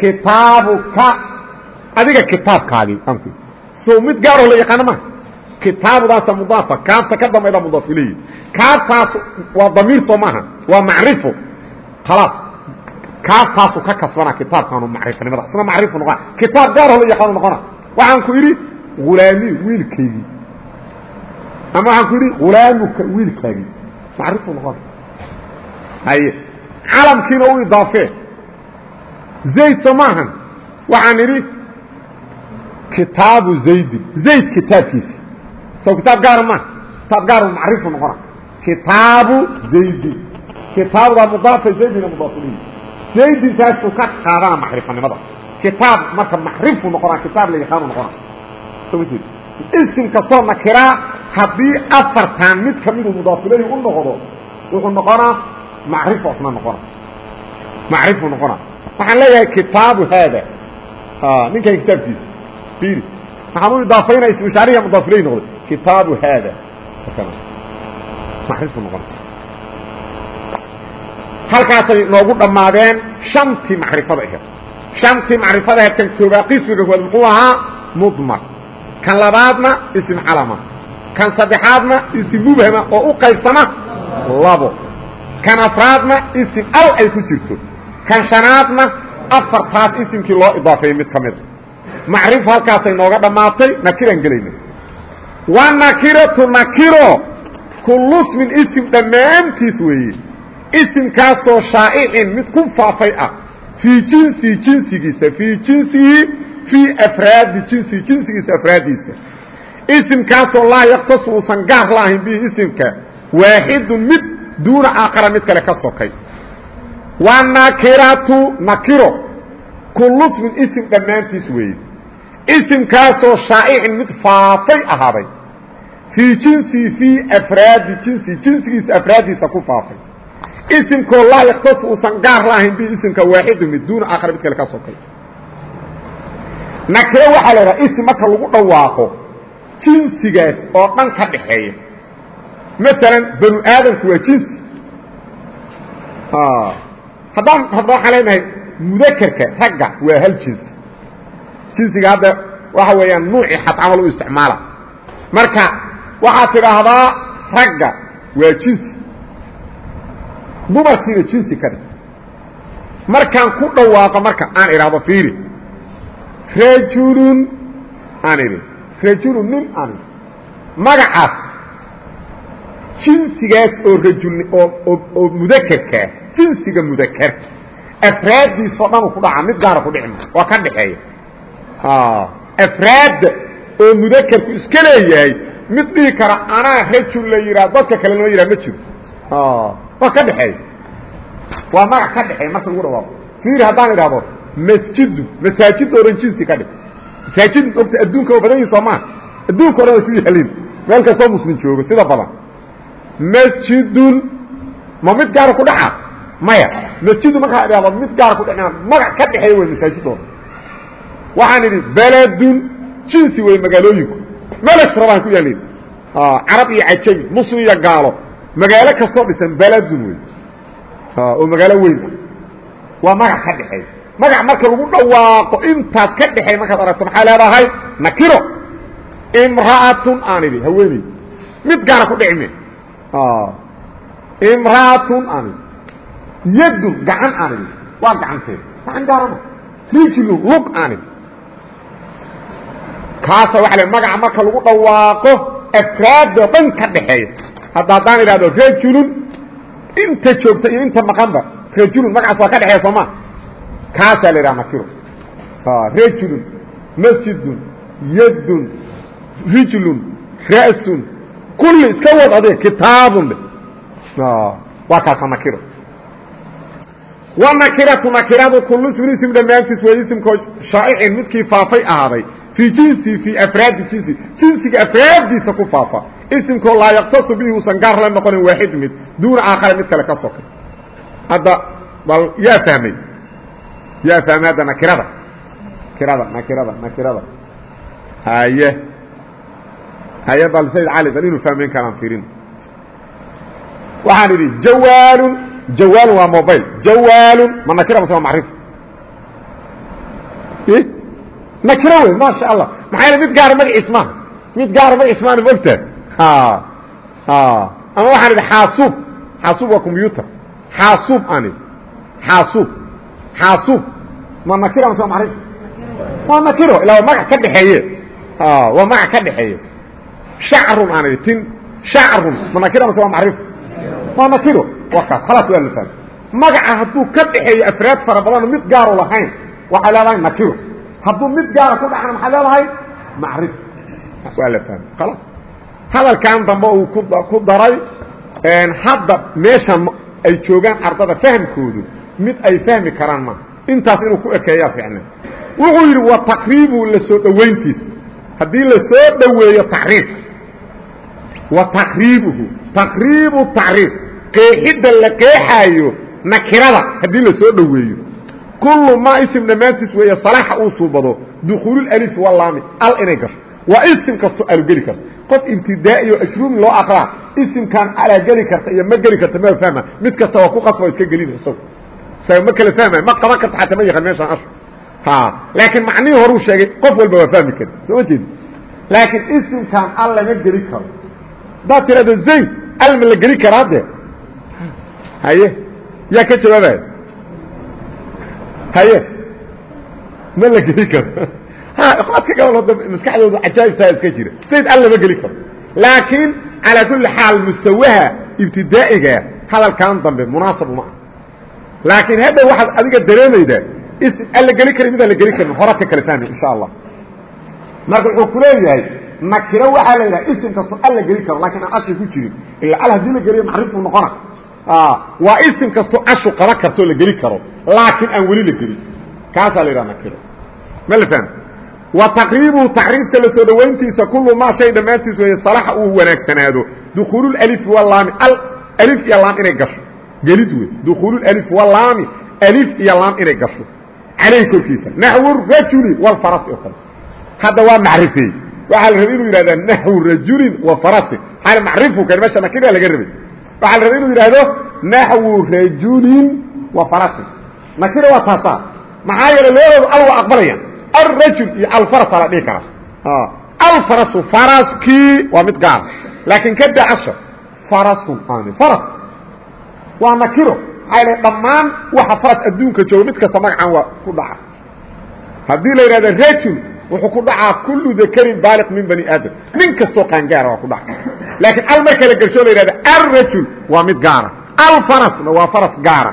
kitaabuka adiga kitaabkaagii aan ku. So mid gaaroo la yaqaano ma kitaabudaasa mudaafa. Kaafta ka dambayda mudaaf ilayhi kaaftaas waa damiir soo maaha waa macrifo. Khalaas kaaftaasu ka kasbana kitaabkaanu macrifanimada isna macrifu noqona kitaab gaaroo la yaqaano noqona waxaan ku idhi hulaami wiilkaygii ama waxaan ku idhi hulaamuka wiilkaagii macrifu noqona haye calamkiina u idaafee zayd soo maahan waxaan idhi kitaabu zaydin zayd kitaabkiisi. Soo kitaab gaara maaha kitaab gaar macrifu noqona kitaabu zaydin kitaabudaa mudaafa zaydina mudaafilihi zaydintaasuu ka qaadana macrifanimada kitaab marka macrifu noqona kitaab la yaqaanu noqona soo ma kastoo nakiraa haddii afartan mid kamiduu mudaafilehi u noqdo wuxuu noqonaa macrifu noqona macrifu noqona waxaan leeyahay kitaabu haada. Ninkan kitaabkiisa. Ir waxaan u idaafaynaya ismishaariya mudaafiley noqday? Kitaabu haada. Macrifu noqona halkaasay noogu dhammaadeen shantii macrifada aheed. Shantii macrifada aheed kan koogaa qismiga koowaad muxuu ahaa? Mudmar. Kan labaadna ism calama. Kan saddexaadna ism mubhama oo u qaybsama labo. Kan afraadna ism al ay ku jirto. Kan shanaadna afartaas isimkii loo idaafeeyey mid ka mida macrifo halkaasay nooga dhammaatay nakiraan gelayna wa nakiratu nakiro kullu smin isim dhammaantiis weeye isimkaasoo shaa'icin mid ku faafay ah fii jinsihi jinsigiisa fii jinsihi fii afraadi jinsihi jinsigiisa afraadiisa. Isimkaasoo laa yaktasu uusan gaar la ahayn bihi isimka waaxidun mid duuna aakhara mid kale ka sokay. Wanakiratu nakiro kullu smin isim dhammaantiis weeye. Isimkaasoo shaa'icin mid faafay ahaaday. Fii jinsihi fii afraadi jinsihi jinsigiisa afraaddiisa ku faafay isimkoo laa yaktasu uusan gaar la ahayn bihi isimka waaxidu mid duuna aakhara mid kale ka sokay nakiro waxaa la idhaha isim marka lagu dhawaaqo jinsigaas oo dhan ka dhaxeeya masalan banu aadamku waa jinsi. Haddaan hadda waxaan leenahay mudakerka ragga waa hal jinsi. Jinsiga hadda waxa weeyaan nuuci xad camal u isticmaala. Marka waxaad tidhaahdaa ragga waa jinsi dumarkiina jinsi ka dhig markaan ku dhawaaqo marka aan idhaahdo fiiri. Rajulun aan idhi. Rajulun nin aan idhi. Magacaas. Jinsigaas oo rajulni oo oo mudakerkaa jinsiga mudakar. Afraaddiisoo dhan u ku dhaca mid gaara ku dhici ma waa ka dhexeeya. Afraadda oo mudakerku iska leeyahay mid dhihi kara anaa rajul la yidhaha dadka kale lama yidhaha ma jiro waa ka dhexeeya. Waa magac ka dhexeeya marka lagu dhawaaqo. Fiiri haddaan idhahdo masjidu masaajid oo dhan jinsi ka dhig masaajid ogta adduunka oo badan yihi soo maa adduunka o dhan ay ku yaalin meel kastoo muslim joogo sida badan. Masjidun ma mid gaara ku dhaca? Maya. Masjidu markaa idhahdo mid gaara ku dhexna magac ka dhexeeya wey masaajidooda waxaan idhi beledun jinsi wey magaalooyinku. Melesra baan ku yaalin. Carab iyo cajabi muslim iyo gaalo magaalo kastoo dhisan beledun wey oo magaalo weyn ah waa magac ka dhexeeya. Magac marka lagu dhawaaqo intaas ka dhexeey markaad aragto maxaa leedahay nakiro imra'atun aan idhi haweeney. Mid gaara ku dhici me imra'atun aan idhi. Yadun gacan aan idhi. Waa gacanteed gacan gaarama rijlun lug aan idhi. Kaasa waxa le magaca marka lagu dhawaaqo afraadoo dhan ka dhexeeya hadda haddaan idhahdo rajulun inta joogta iyo inta maqanba rajulun magacaas waa ka dhexeeya soo ma? Kaasaa la idhaha nakiro rajulun masjidun yadun rijlun ra'sun kulli iska wad ade kitaabun waa kaasa nakiro wanakiratu nakiradu kullu ismin ism dhammaantiis waa isimkoo shaa'icin midkii faafay ahaaday fii jinsi fii afraadi jinsi jinsiga afraaddiisa ku faafa isimkoo laa yaktasu bihi uusan gaar la noqonin waaxid mid duuna aakhara mid kale ka sokay hadda bal yaa fahmay yaa fahmay hadda nakirada nakirada nakirada nakirada haye haye bal sayd cali bal inuu fahmayn karaan fiirin waxaan idhi jawaalun jawaalun waa mobile jawaalun ma nakira mase waa macrif nakiro wey maasha allah maxaa yele mid gaara magaciis maaha mid gaara magaciis maana mogtaa ama waxaan idhi xaasuub xaasuub waa combyuter xaasuub idhi xaasuub xaasuub ma nakira mase waa macrif waa nakiro ilaa waa magac ka dhexeeye. Waa magac ka dhexeeye. Shacrun aan idhi tin. Shacrun. Ma nakira mase waa macrif waa nakiro waa kaas khalaas waa la fahmay magaca hadduu ka dhexeeyo afraad fara badan mid gaaru lahayn waxay leedahay nakiro hadduu mid gaara ku dhacna maxay leedahay? Macrif. Waa la fahmay. Khalaas hadalkan dambe uu ku daray hadda meeshan ay joogaan ardada fahamkoodu mid ay fahmi karaan ma. Intaas inuu ku ekeeyaa ficna wuxuu yidhi wa taqriibu la soo haddii la soo dhoweeyo wa taqriibuhu. Taqriibu tacriif qeexidda la qeexaayo nakirada haddii la soo kullu maa isim dhammaantiis weeye salaaxa uu suubado dukuululalifi walaami al inay gasho. Waa isim kastoo alu geli karto. Qof ibtidaa'iyo ashruumi loo akraa isimkaan alaa geli karta iyo ma geli karta ma fahma. Mid kasta waa ku qasba iska gelina isago isaga ma kala fahmaya ma qaban karta xataa ma yaqaan meeshaan ashu ha laakiin macnihii horuu sheegay qof walba waa fahmi kari soo ma jeedi laakiin isimkaan al lama geli karo. Haddaad tirahdo zayd al ma la geli karaa de haye yaa ka jawaabaya haye. Ma la geli karo. Dadka gabal maskaxdooda cajaa'ibtaa iska jira. Zayd al lama geli karo. Laakiin calaa kulli xaal mustawaha ibtidaa'iga hadalkan dambe munaasab uma ah laakiin hadda waxaad adiga dareemaydaa ism aan la geli karin midaan la geli karin horaad ka kala fahmi insha allah. Marka wuxuu ku leeyahay nakiro waxaa la yidhaha isim kastoo al la geli karo lakiin aan ashi ku jirin ila al haddii la geliyo macrifuu noqona. Waa isim kastoo ashu qaba kartoo la geli karo laakiin aan weli la gelin. Kaasaa la yidhaha nakiro. Ma la fahmi? Wa taqriibuhu tacriifka la soo dhowayntiisa kullu maa shay dhammaantiis weeye salaxa uu wanaagsanaado. Dukuululalifi walaami al alif iyo laam inay gasho. Gelid wey dukuululif walaami alif iyo laam inay gasho. Calayhi korkiisa. Naxwu rajuli walfarasi oo kale. Hadda waa macrifeey waxaa la rabay inuu yidhahda naxwu rajulin wa farasi. Maxaa macrifu kan meesha nakira laga rabay? Waxaa la rabay inuu yidhaahdo naxwu rajulin wa farasin nakira waa taasaa maxaa yeele labadooda al waa aqbalayaan alrajul iyo alfarasa la dhihi karaa. Alfarasu faraskii waa mid gaara laakiin ka dacasho farasun aan faras. Waa nakiro. Maxaa yeele dhammaan waxa faras adduunka jooga mid kasta magacan waa ku dhaca. Haddii la yidhahda rajul wuxuu ku dhacaa kullu dakarin baaliq min bani aadam. Nin kastoo qaangaara waa ku dhaca. Laakiin al marka la gershoo la yidhahda alrajul waa mid gaara. Alfarasna waa faras gaara.